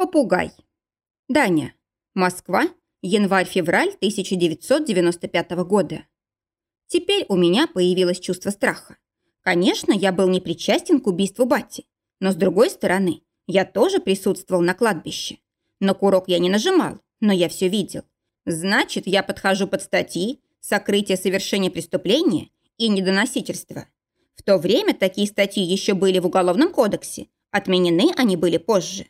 Попугай. Даня. Москва. Январь-февраль 1995 года. Теперь у меня появилось чувство страха. Конечно, я был не причастен к убийству Бати, но с другой стороны, я тоже присутствовал на кладбище. На курок я не нажимал, но я все видел. Значит, я подхожу под статьи «Сокрытие совершения преступления» и «Недоносительство». В то время такие статьи еще были в Уголовном кодексе, отменены они были позже.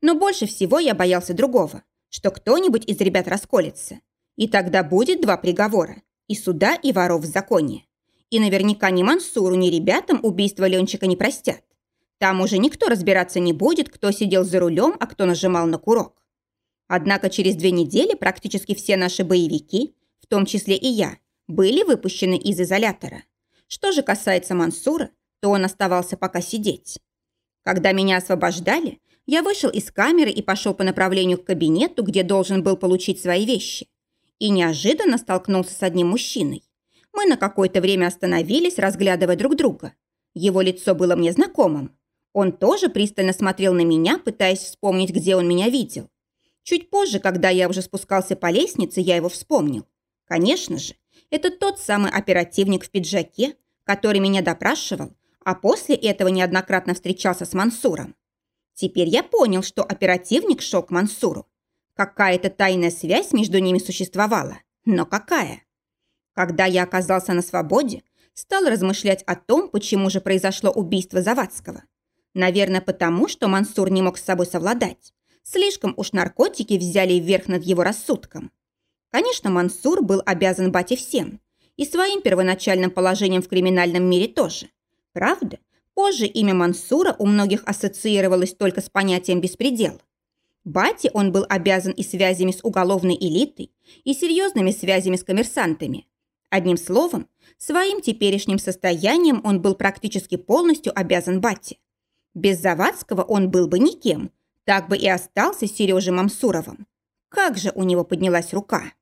Но больше всего я боялся другого, что кто-нибудь из ребят расколется. И тогда будет два приговора – и суда, и воров в законе. И наверняка ни Мансуру, ни ребятам убийство Ленчика не простят. Там уже никто разбираться не будет, кто сидел за рулем, а кто нажимал на курок. Однако через две недели практически все наши боевики, в том числе и я, были выпущены из изолятора. Что же касается Мансура, то он оставался пока сидеть. Когда меня освобождали, я вышел из камеры и пошел по направлению к кабинету, где должен был получить свои вещи. И неожиданно столкнулся с одним мужчиной. Мы на какое-то время остановились, разглядывая друг друга. Его лицо было мне знакомым. Он тоже пристально смотрел на меня, пытаясь вспомнить, где он меня видел. Чуть позже, когда я уже спускался по лестнице, я его вспомнил. Конечно же, это тот самый оперативник в пиджаке, который меня допрашивал, а после этого неоднократно встречался с Мансуром. Теперь я понял, что оперативник шел к Мансуру. Какая-то тайная связь между ними существовала. Но какая? Когда я оказался на свободе, стал размышлять о том, почему же произошло убийство Завадского. Наверное, потому, что Мансур не мог с собой совладать. Слишком уж наркотики взяли вверх над его рассудком. Конечно, Мансур был обязан бате всем. И своим первоначальным положением в криминальном мире тоже. Правда, Позже имя Мансура у многих ассоциировалось только с понятием «беспредел». Бате он был обязан и связями с уголовной элитой, и серьезными связями с коммерсантами. Одним словом, своим теперешним состоянием он был практически полностью обязан Бате. Без Завадского он был бы никем, так бы и остался Сережей Мамсуровым. Как же у него поднялась рука!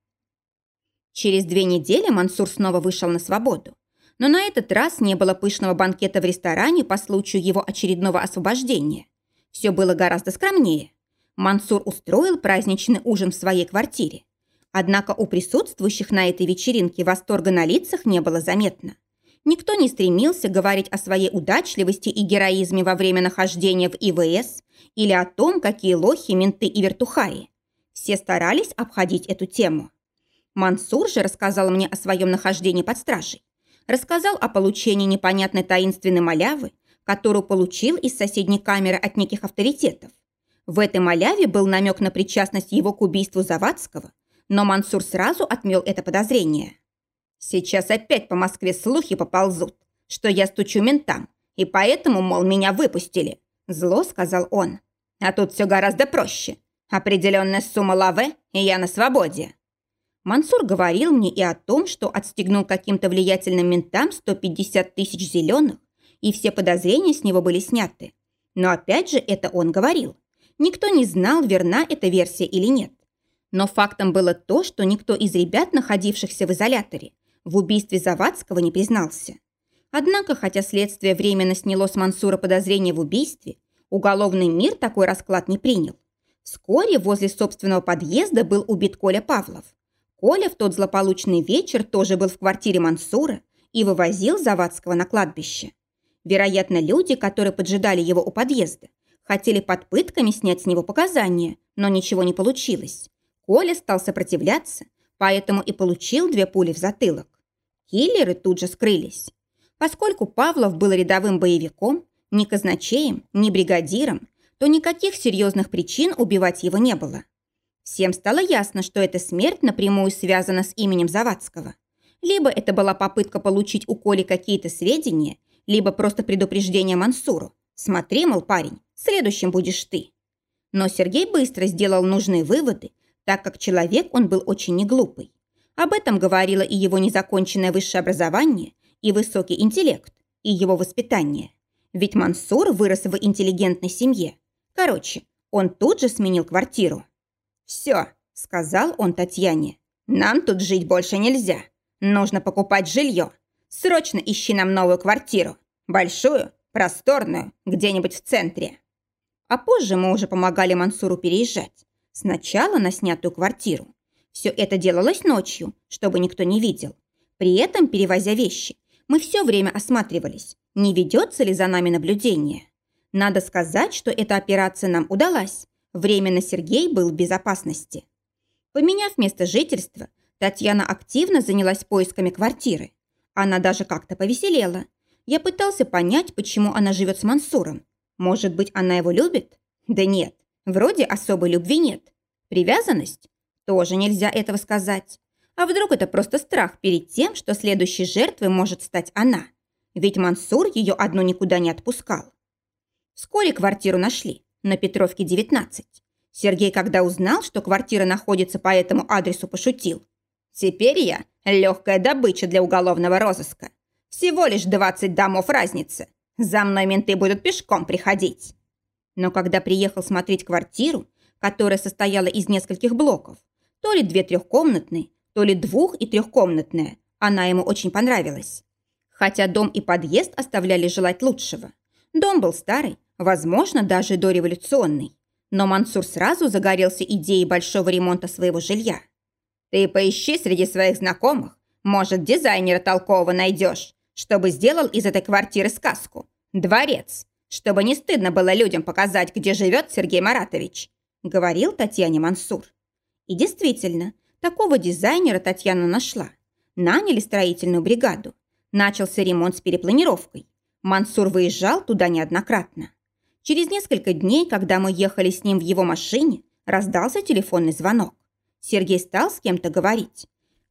Через две недели Мансур снова вышел на свободу. Но на этот раз не было пышного банкета в ресторане по случаю его очередного освобождения. Все было гораздо скромнее. Мансур устроил праздничный ужин в своей квартире. Однако у присутствующих на этой вечеринке восторга на лицах не было заметно. Никто не стремился говорить о своей удачливости и героизме во время нахождения в ИВС или о том, какие лохи, менты и вертухаи. Все старались обходить эту тему. Мансур же рассказал мне о своем нахождении под стражей рассказал о получении непонятной таинственной малявы, которую получил из соседней камеры от неких авторитетов. В этой маляве был намек на причастность его к убийству Завадского, но Мансур сразу отмел это подозрение. «Сейчас опять по Москве слухи поползут, что я стучу ментам, и поэтому, мол, меня выпустили», – зло сказал он. «А тут все гораздо проще. Определенная сумма лаве, и я на свободе». Мансур говорил мне и о том, что отстегнул каким-то влиятельным ментам 150 тысяч зеленых, и все подозрения с него были сняты. Но опять же это он говорил. Никто не знал, верна эта версия или нет. Но фактом было то, что никто из ребят, находившихся в изоляторе, в убийстве Завадского не признался. Однако, хотя следствие временно сняло с Мансура подозрение в убийстве, уголовный мир такой расклад не принял. Вскоре возле собственного подъезда был убит Коля Павлов. Коля в тот злополучный вечер тоже был в квартире Мансура и вывозил Завадского на кладбище. Вероятно, люди, которые поджидали его у подъезда, хотели под пытками снять с него показания, но ничего не получилось. Коля стал сопротивляться, поэтому и получил две пули в затылок. Киллеры тут же скрылись. Поскольку Павлов был рядовым боевиком, ни казначеем, ни бригадиром, то никаких серьезных причин убивать его не было. Всем стало ясно, что эта смерть напрямую связана с именем Завадского. Либо это была попытка получить у Коли какие-то сведения, либо просто предупреждение Мансуру. «Смотри, мол, парень, следующим будешь ты». Но Сергей быстро сделал нужные выводы, так как человек он был очень неглупый. Об этом говорило и его незаконченное высшее образование, и высокий интеллект, и его воспитание. Ведь Мансур вырос в интеллигентной семье. Короче, он тут же сменил квартиру. «Все», — сказал он Татьяне. «Нам тут жить больше нельзя. Нужно покупать жилье. Срочно ищи нам новую квартиру. Большую, просторную, где-нибудь в центре». А позже мы уже помогали Мансуру переезжать. Сначала на снятую квартиру. Все это делалось ночью, чтобы никто не видел. При этом, перевозя вещи, мы все время осматривались, не ведется ли за нами наблюдение. Надо сказать, что эта операция нам удалась. Временно Сергей был в безопасности. Поменяв место жительства, Татьяна активно занялась поисками квартиры. Она даже как-то повеселела. Я пытался понять, почему она живет с Мансуром. Может быть, она его любит? Да нет, вроде особой любви нет. Привязанность? Тоже нельзя этого сказать. А вдруг это просто страх перед тем, что следующей жертвой может стать она? Ведь Мансур ее одну никуда не отпускал. Вскоре квартиру нашли, на Петровке, 19. Сергей, когда узнал, что квартира находится по этому адресу, пошутил. «Теперь я легкая добыча для уголовного розыска. Всего лишь 20 домов разницы. За мной менты будут пешком приходить». Но когда приехал смотреть квартиру, которая состояла из нескольких блоков, то ли две трехкомнатные, то ли двух- и трехкомнатная, она ему очень понравилась. Хотя дом и подъезд оставляли желать лучшего. Дом был старый, возможно, даже дореволюционный. Но Мансур сразу загорелся идеей большого ремонта своего жилья. «Ты поищи среди своих знакомых. Может, дизайнера толкового найдешь, чтобы сделал из этой квартиры сказку. Дворец. Чтобы не стыдно было людям показать, где живет Сергей Маратович», говорил Татьяне Мансур. И действительно, такого дизайнера Татьяна нашла. Наняли строительную бригаду. Начался ремонт с перепланировкой. Мансур выезжал туда неоднократно. Через несколько дней, когда мы ехали с ним в его машине, раздался телефонный звонок. Сергей стал с кем-то говорить.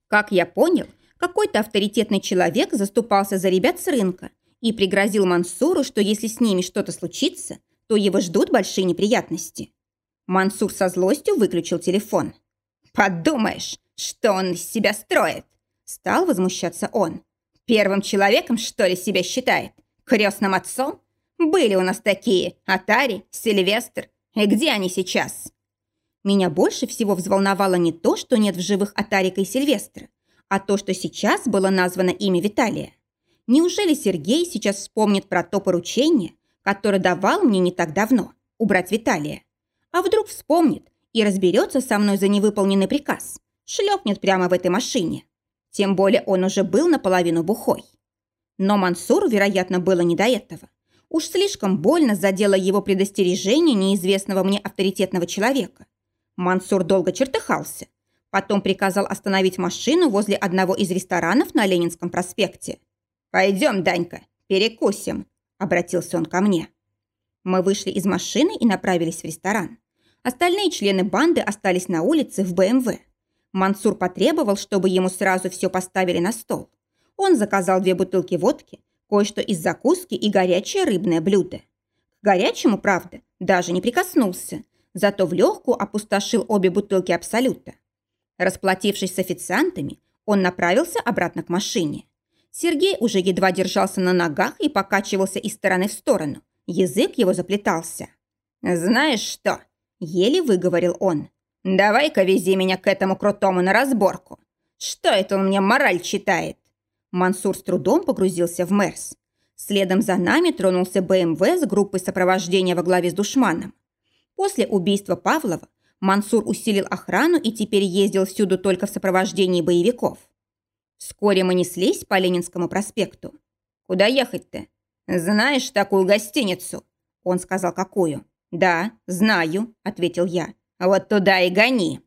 Как я понял, какой-то авторитетный человек заступался за ребят с рынка и пригрозил Мансуру, что если с ними что-то случится, то его ждут большие неприятности. Мансур со злостью выключил телефон. «Подумаешь, что он из себя строит!» Стал возмущаться он. «Первым человеком, что ли, себя считает? Крестным отцом? Были у нас такие Атари, Сильвестр. И где они сейчас? Меня больше всего взволновало не то, что нет в живых Атарика и Сильвестра, а то, что сейчас было названо имя Виталия. Неужели Сергей сейчас вспомнит про то поручение, которое давал мне не так давно, убрать Виталия? А вдруг вспомнит и разберется со мной за невыполненный приказ, шлепнет прямо в этой машине. Тем более он уже был наполовину бухой. Но Мансуру, вероятно, было не до этого. Уж слишком больно задело его предостережение неизвестного мне авторитетного человека. Мансур долго чертыхался. Потом приказал остановить машину возле одного из ресторанов на Ленинском проспекте. «Пойдем, Данька, перекусим», – обратился он ко мне. Мы вышли из машины и направились в ресторан. Остальные члены банды остались на улице в БМВ. Мансур потребовал, чтобы ему сразу все поставили на стол. Он заказал две бутылки водки, кое-что из закуски и горячее рыбное блюдо. К горячему, правда, даже не прикоснулся, зато в легкую опустошил обе бутылки Абсолюта. Расплатившись с официантами, он направился обратно к машине. Сергей уже едва держался на ногах и покачивался из стороны в сторону. Язык его заплетался. «Знаешь что?» – еле выговорил он. «Давай-ка вези меня к этому крутому на разборку. Что это он мне мораль читает? Мансур с трудом погрузился в Мерс. Следом за нами тронулся БМВ с группой сопровождения во главе с душманом. После убийства Павлова Мансур усилил охрану и теперь ездил всюду только в сопровождении боевиков. Вскоре мы неслись по Ленинскому проспекту. «Куда ехать-то?» «Знаешь такую гостиницу?» Он сказал, какую. «Да, знаю», — ответил я. «Вот туда и гони».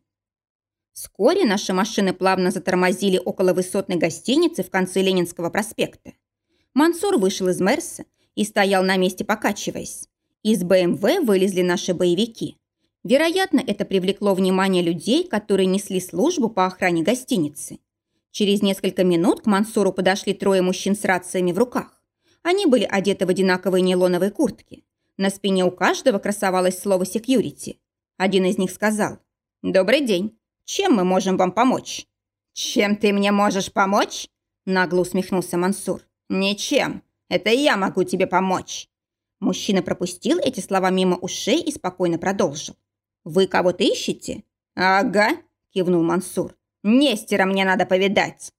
Вскоре наши машины плавно затормозили около высотной гостиницы в конце Ленинского проспекта. Мансур вышел из Мерса и стоял на месте, покачиваясь. Из БМВ вылезли наши боевики. Вероятно, это привлекло внимание людей, которые несли службу по охране гостиницы. Через несколько минут к Мансуру подошли трое мужчин с рациями в руках. Они были одеты в одинаковые нейлоновые куртки. На спине у каждого красовалось слово «секьюрити». Один из них сказал «Добрый день. Чем мы можем вам помочь?» «Чем ты мне можешь помочь?» Нагло усмехнулся Мансур. «Ничем. Это я могу тебе помочь». Мужчина пропустил эти слова мимо ушей и спокойно продолжил. «Вы кого-то ищете?» «Ага», – кивнул Мансур. «Нестера мне надо повидать».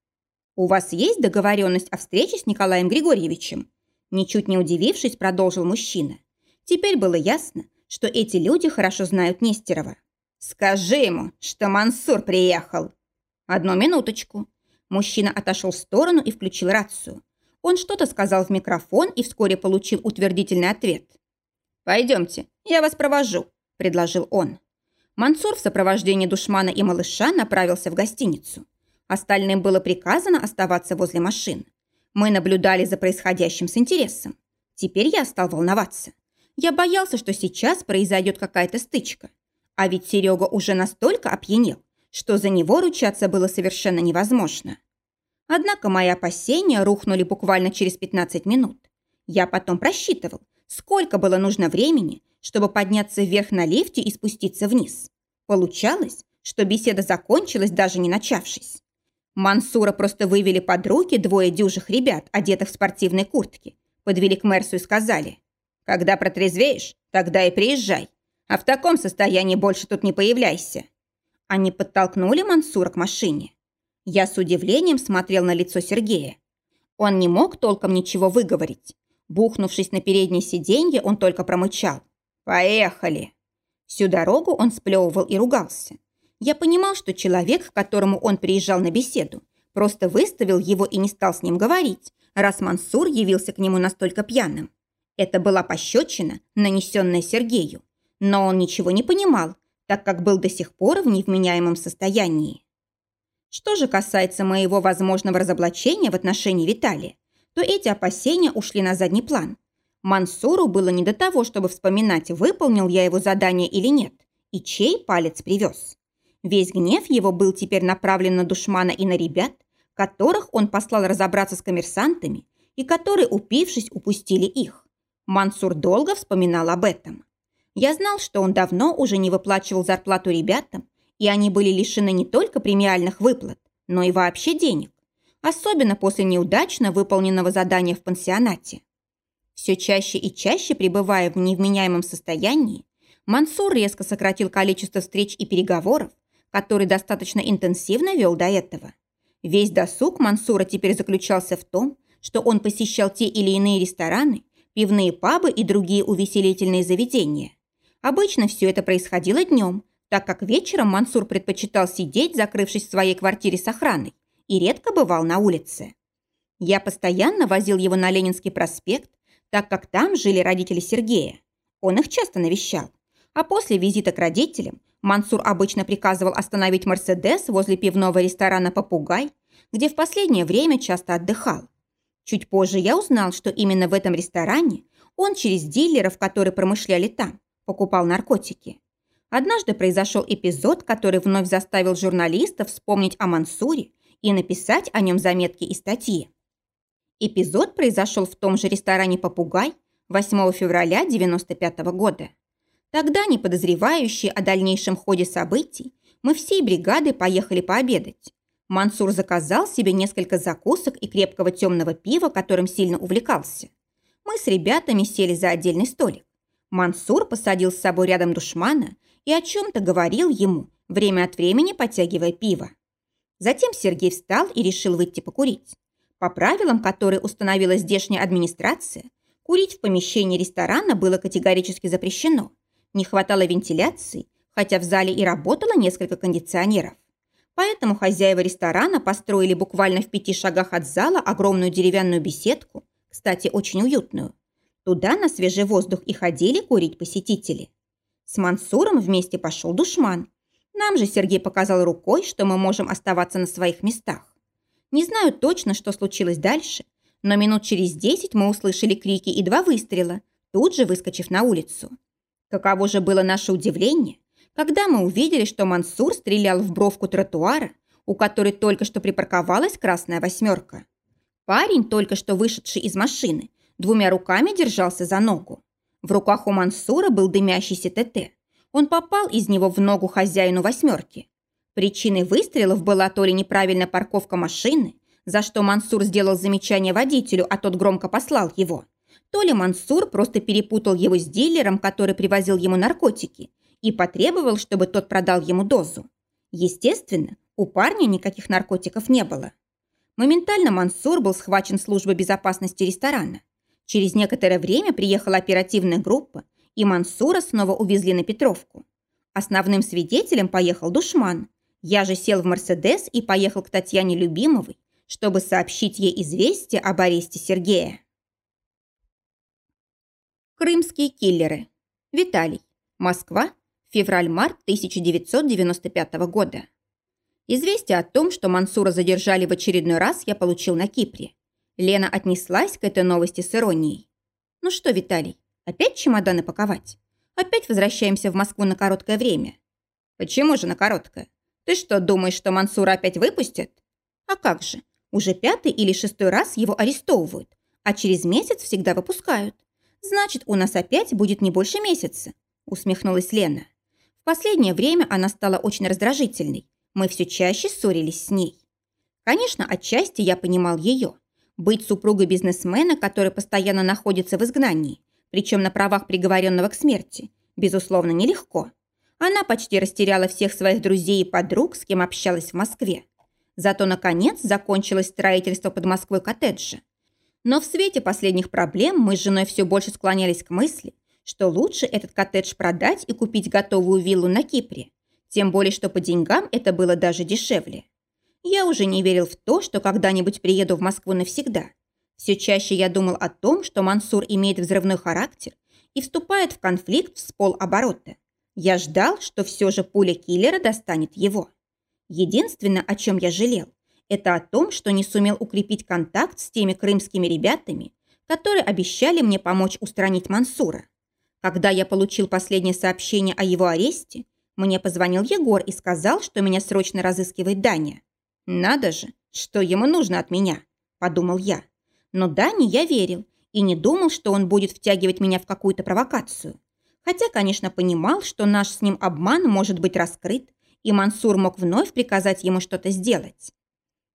«У вас есть договоренность о встрече с Николаем Григорьевичем?» Ничуть не удивившись, продолжил мужчина. Теперь было ясно, что эти люди хорошо знают Нестерова. «Скажи ему, что Мансур приехал!» «Одну минуточку». Мужчина отошел в сторону и включил рацию. Он что-то сказал в микрофон и вскоре получил утвердительный ответ. «Пойдемте, я вас провожу», – предложил он. Мансур в сопровождении душмана и малыша направился в гостиницу. Остальным было приказано оставаться возле машин. Мы наблюдали за происходящим с интересом. Теперь я стал волноваться. Я боялся, что сейчас произойдет какая-то стычка. А ведь Серега уже настолько опьянел, что за него ручаться было совершенно невозможно. Однако мои опасения рухнули буквально через 15 минут. Я потом просчитывал, сколько было нужно времени, чтобы подняться вверх на лифте и спуститься вниз. Получалось, что беседа закончилась, даже не начавшись. Мансура просто вывели под руки двое дюжих ребят, одетых в спортивной куртке, подвели к Мерсу и сказали, «Когда протрезвеешь, тогда и приезжай, а в таком состоянии больше тут не появляйся». Они подтолкнули Мансура к машине. Я с удивлением смотрел на лицо Сергея. Он не мог толком ничего выговорить. Бухнувшись на переднее сиденье, он только промычал. «Поехали!» Всю дорогу он сплевывал и ругался. Я понимал, что человек, к которому он приезжал на беседу, просто выставил его и не стал с ним говорить, раз Мансур явился к нему настолько пьяным. Это была пощечина, нанесенная Сергею. Но он ничего не понимал, так как был до сих пор в невменяемом состоянии. Что же касается моего возможного разоблачения в отношении Виталия, то эти опасения ушли на задний план. Мансуру было не до того, чтобы вспоминать, выполнил я его задание или нет, и чей палец привез. Весь гнев его был теперь направлен на душмана и на ребят, которых он послал разобраться с коммерсантами и которые, упившись, упустили их. Мансур долго вспоминал об этом. Я знал, что он давно уже не выплачивал зарплату ребятам и они были лишены не только премиальных выплат, но и вообще денег, особенно после неудачно выполненного задания в пансионате. Все чаще и чаще пребывая в невменяемом состоянии, Мансур резко сократил количество встреч и переговоров, которые достаточно интенсивно вел до этого. Весь досуг Мансура теперь заключался в том, что он посещал те или иные рестораны, пивные пабы и другие увеселительные заведения. Обычно все это происходило днем, так как вечером Мансур предпочитал сидеть, закрывшись в своей квартире с охраной, и редко бывал на улице. Я постоянно возил его на Ленинский проспект, так как там жили родители Сергея. Он их часто навещал. А после визита к родителям Мансур обычно приказывал остановить «Мерседес» возле пивного ресторана «Попугай», где в последнее время часто отдыхал. Чуть позже я узнал, что именно в этом ресторане он через дилеров, которые промышляли там, покупал наркотики. Однажды произошел эпизод, который вновь заставил журналистов вспомнить о Мансуре и написать о нем заметки и статьи. Эпизод произошел в том же ресторане «Попугай» 8 февраля 1995 года. Тогда, не подозревающие о дальнейшем ходе событий, мы всей бригадой поехали пообедать. Мансур заказал себе несколько закусок и крепкого темного пива, которым сильно увлекался. Мы с ребятами сели за отдельный столик. Мансур посадил с собой рядом душмана и о чем-то говорил ему, время от времени подтягивая пиво. Затем Сергей встал и решил выйти покурить. По правилам, которые установила здешняя администрация, курить в помещении ресторана было категорически запрещено. Не хватало вентиляции, хотя в зале и работало несколько кондиционеров. Поэтому хозяева ресторана построили буквально в пяти шагах от зала огромную деревянную беседку, кстати, очень уютную. Туда на свежий воздух и ходили курить посетители. С Мансуром вместе пошел душман. Нам же Сергей показал рукой, что мы можем оставаться на своих местах. Не знаю точно, что случилось дальше, но минут через десять мы услышали крики и два выстрела, тут же выскочив на улицу. Каково же было наше удивление, когда мы увидели, что Мансур стрелял в бровку тротуара, у которой только что припарковалась красная восьмерка. Парень, только что вышедший из машины, двумя руками держался за ногу. В руках у Мансура был дымящийся ТТ. Он попал из него в ногу хозяину восьмерки. Причиной выстрелов была то ли неправильная парковка машины, за что Мансур сделал замечание водителю, а тот громко послал его, то ли Мансур просто перепутал его с дилером, который привозил ему наркотики, и потребовал, чтобы тот продал ему дозу. Естественно, у парня никаких наркотиков не было. Моментально Мансур был схвачен службой безопасности ресторана. Через некоторое время приехала оперативная группа, и Мансура снова увезли на Петровку. Основным свидетелем поехал душман. Я же сел в «Мерседес» и поехал к Татьяне Любимовой, чтобы сообщить ей известие об аресте Сергея. Крымские киллеры. Виталий. Москва. Февраль-март 1995 года. Известие о том, что Мансура задержали в очередной раз, я получил на Кипре. Лена отнеслась к этой новости с иронией. «Ну что, Виталий, опять чемоданы паковать? Опять возвращаемся в Москву на короткое время?» «Почему же на короткое? Ты что, думаешь, что Мансура опять выпустят?» «А как же? Уже пятый или шестой раз его арестовывают, а через месяц всегда выпускают. Значит, у нас опять будет не больше месяца», усмехнулась Лена. В последнее время она стала очень раздражительной мы все чаще ссорились с ней. Конечно, отчасти я понимал ее. Быть супругой бизнесмена, который постоянно находится в изгнании, причем на правах приговоренного к смерти, безусловно, нелегко. Она почти растеряла всех своих друзей и подруг, с кем общалась в Москве. Зато, наконец, закончилось строительство под Москвой коттеджа. Но в свете последних проблем мы с женой все больше склонялись к мысли, что лучше этот коттедж продать и купить готовую виллу на Кипре. Тем более, что по деньгам это было даже дешевле. Я уже не верил в то, что когда-нибудь приеду в Москву навсегда. Все чаще я думал о том, что Мансур имеет взрывной характер и вступает в конфликт с полоборота. Я ждал, что все же пуля киллера достанет его. Единственное, о чем я жалел, это о том, что не сумел укрепить контакт с теми крымскими ребятами, которые обещали мне помочь устранить Мансура. Когда я получил последнее сообщение о его аресте, мне позвонил Егор и сказал, что меня срочно разыскивает Даня. «Надо же, что ему нужно от меня?» – подумал я. Но Дане я верил и не думал, что он будет втягивать меня в какую-то провокацию. Хотя, конечно, понимал, что наш с ним обман может быть раскрыт, и Мансур мог вновь приказать ему что-то сделать.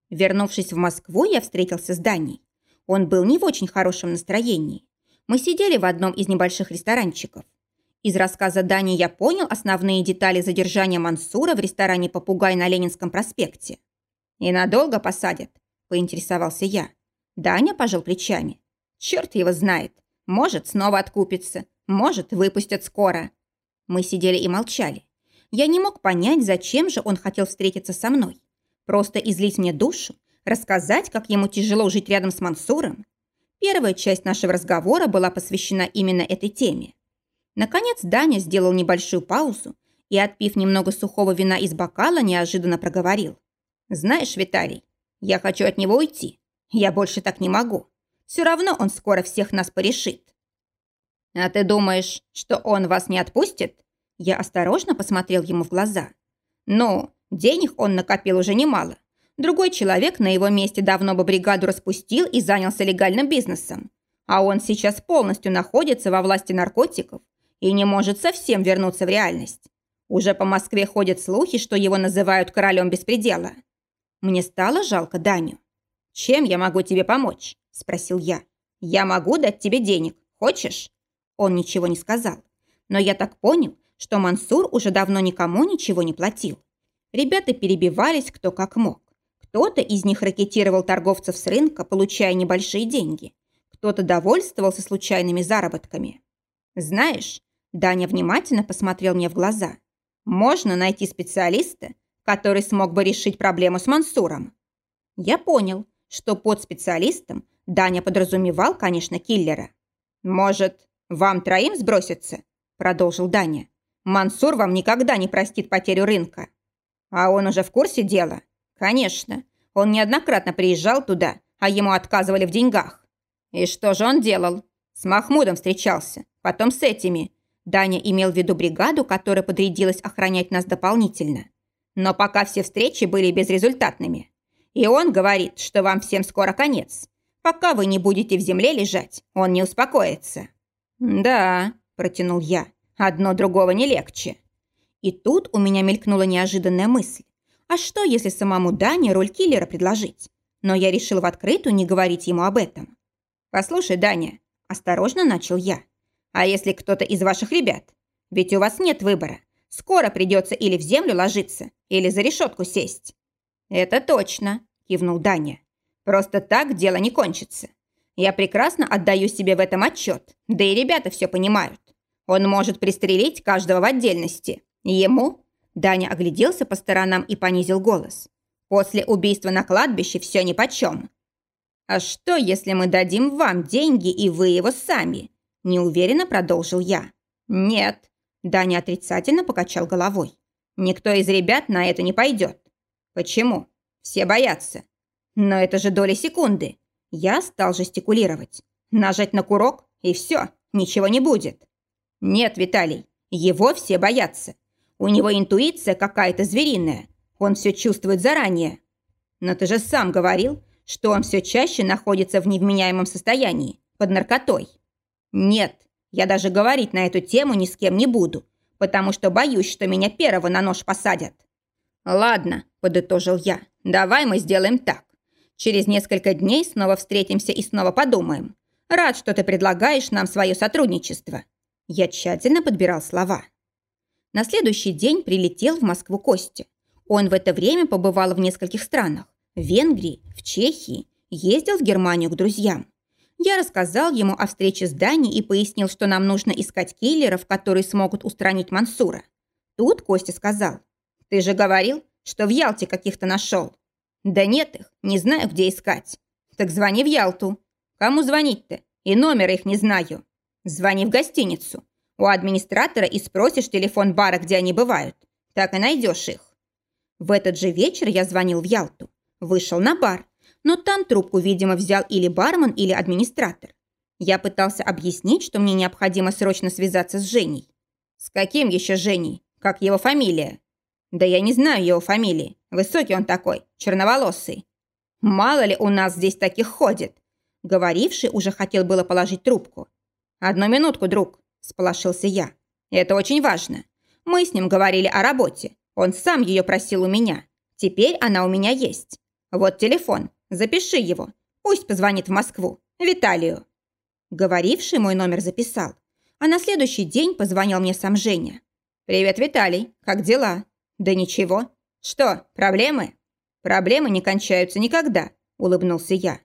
Вернувшись в Москву, я встретился с Даней. Он был не в очень хорошем настроении. Мы сидели в одном из небольших ресторанчиков. Из рассказа Дани я понял основные детали задержания Мансура в ресторане «Попугай» на Ленинском проспекте. «И надолго посадят?» – поинтересовался я. Даня пожал плечами. «Черт его знает. Может, снова откупится. Может, выпустят скоро». Мы сидели и молчали. Я не мог понять, зачем же он хотел встретиться со мной. Просто излить мне душу, рассказать, как ему тяжело жить рядом с Мансуром. Первая часть нашего разговора была посвящена именно этой теме. Наконец Даня сделал небольшую паузу и, отпив немного сухого вина из бокала, неожиданно проговорил. «Знаешь, Виталий, я хочу от него уйти. Я больше так не могу. Все равно он скоро всех нас порешит». «А ты думаешь, что он вас не отпустит?» Я осторожно посмотрел ему в глаза. «Ну, денег он накопил уже немало. Другой человек на его месте давно бы бригаду распустил и занялся легальным бизнесом. А он сейчас полностью находится во власти наркотиков и не может совсем вернуться в реальность. Уже по Москве ходят слухи, что его называют королем беспредела. Мне стало жалко Даню. «Чем я могу тебе помочь?» – спросил я. «Я могу дать тебе денег. Хочешь?» Он ничего не сказал. Но я так понял, что Мансур уже давно никому ничего не платил. Ребята перебивались кто как мог. Кто-то из них ракетировал торговцев с рынка, получая небольшие деньги. Кто-то довольствовался случайными заработками. Знаешь, Даня внимательно посмотрел мне в глаза. «Можно найти специалиста, который смог бы решить проблему с Мансуром?» Я понял, что под специалистом Даня подразумевал, конечно, киллера. «Может, вам троим сброситься?» – продолжил Даня. «Мансур вам никогда не простит потерю рынка». «А он уже в курсе дела?» «Конечно. Он неоднократно приезжал туда, а ему отказывали в деньгах». «И что же он делал?» «С Махмудом встречался, потом с этими, Даня имел в виду бригаду, которая подрядилась охранять нас дополнительно. Но пока все встречи были безрезультатными. И он говорит, что вам всем скоро конец. Пока вы не будете в земле лежать, он не успокоится». «Да», – протянул я, – «одно другого не легче». И тут у меня мелькнула неожиданная мысль. А что, если самому Дане роль киллера предложить? Но я решил в открытую не говорить ему об этом. «Послушай, Даня», – осторожно начал я, – а если кто-то из ваших ребят? Ведь у вас нет выбора. Скоро придется или в землю ложиться, или за решетку сесть». «Это точно», – кивнул Даня. «Просто так дело не кончится. Я прекрасно отдаю себе в этом отчет, да и ребята все понимают. Он может пристрелить каждого в отдельности. Ему...» Даня огляделся по сторонам и понизил голос. «После убийства на кладбище все нипочем. «А что, если мы дадим вам деньги, и вы его сами?» Неуверенно продолжил я. «Нет». Даня отрицательно покачал головой. «Никто из ребят на это не пойдет». «Почему?» «Все боятся». «Но это же доли секунды». Я стал жестикулировать. Нажать на курок, и все, ничего не будет. «Нет, Виталий, его все боятся. У него интуиция какая-то звериная. Он все чувствует заранее. Но ты же сам говорил, что он все чаще находится в невменяемом состоянии, под наркотой. Нет, я даже говорить на эту тему ни с кем не буду, потому что боюсь, что меня первого на нож посадят. Ладно, подытожил я, давай мы сделаем так. Через несколько дней снова встретимся и снова подумаем. Рад, что ты предлагаешь нам свое сотрудничество. Я тщательно подбирал слова. На следующий день прилетел в Москву Костя. Он в это время побывал в нескольких странах. В Венгрии, в Чехии, ездил в Германию к друзьям. Я рассказал ему о встрече с Дани и пояснил, что нам нужно искать киллеров, которые смогут устранить Мансура. Тут Костя сказал, «Ты же говорил, что в Ялте каких-то нашел». «Да нет их, не знаю, где искать». «Так звони в Ялту». «Кому звонить-то? И номера их не знаю». «Звони в гостиницу. У администратора и спросишь телефон бара, где они бывают. Так и найдешь их». В этот же вечер я звонил в Ялту. Вышел на бар, но там трубку, видимо, взял или бармен, или администратор. Я пытался объяснить, что мне необходимо срочно связаться с Женей. С каким еще Женей? Как его фамилия? Да я не знаю его фамилии. Высокий он такой, черноволосый. Мало ли у нас здесь таких ходит. Говоривший уже хотел было положить трубку. «Одну минутку, друг», – сполошился я. «Это очень важно. Мы с ним говорили о работе. Он сам ее просил у меня. Теперь она у меня есть. Вот телефон. Запиши его. Пусть позвонит в Москву. Виталию». Говоривший мой номер записал. А на следующий день позвонил мне сам Женя. «Привет, Виталий. Как дела?» «Да ничего. Что, проблемы?» «Проблемы не кончаются никогда», – улыбнулся я.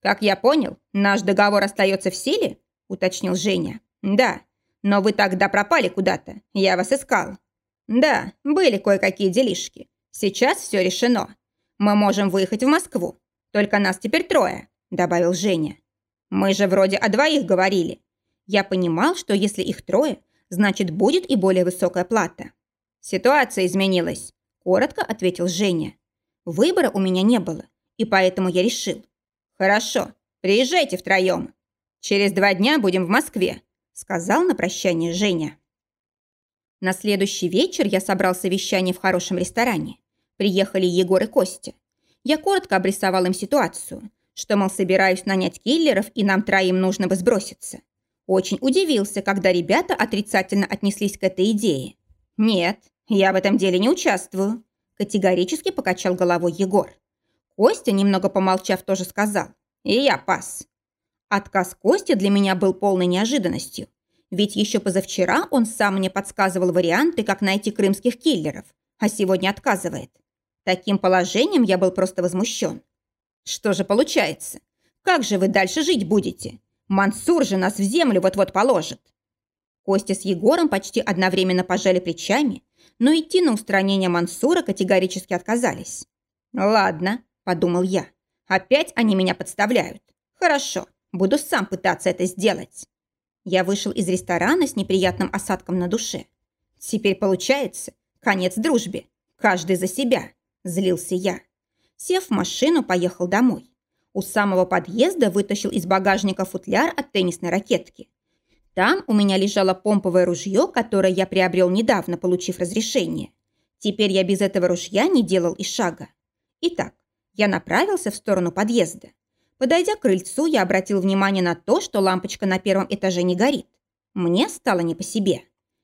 «Как я понял, наш договор остается в силе?» – уточнил Женя. «Да. Но вы тогда пропали куда-то. Я вас искал». «Да, были кое-какие делишки. Сейчас все решено. Мы можем выехать в Москву. Только нас теперь трое», – добавил Женя. «Мы же вроде о двоих говорили. Я понимал, что если их трое, значит, будет и более высокая плата». «Ситуация изменилась», – коротко ответил Женя. «Выбора у меня не было, и поэтому я решил. Хорошо, приезжайте втроем. Через два дня будем в Москве», – сказал на прощание Женя. На следующий вечер я собрал совещание в хорошем ресторане. Приехали Егор и Костя. Я коротко обрисовал им ситуацию, что, мол, собираюсь нанять киллеров, и нам троим нужно бы сброситься. Очень удивился, когда ребята отрицательно отнеслись к этой идее. «Нет, я в этом деле не участвую», – категорически покачал головой Егор. Костя, немного помолчав, тоже сказал. «И я пас». Отказ Кости для меня был полной неожиданностью. Ведь еще позавчера он сам мне подсказывал варианты, как найти крымских киллеров, а сегодня отказывает. Таким положением я был просто возмущен. Что же получается? Как же вы дальше жить будете? Мансур же нас в землю вот-вот положит. Костя с Егором почти одновременно пожали плечами, но идти на устранение Мансура категорически отказались. «Ладно», – подумал я, – «опять они меня подставляют. Хорошо, буду сам пытаться это сделать». Я вышел из ресторана с неприятным осадком на душе. Теперь получается конец дружбе. Каждый за себя. Злился я. Сев в машину, поехал домой. У самого подъезда вытащил из багажника футляр от теннисной ракетки. Там у меня лежало помповое ружье, которое я приобрел недавно, получив разрешение. Теперь я без этого ружья не делал и шага. Итак, я направился в сторону подъезда. Подойдя к крыльцу, я обратил внимание на то, что лампочка на первом этаже не горит. Мне стало не по себе.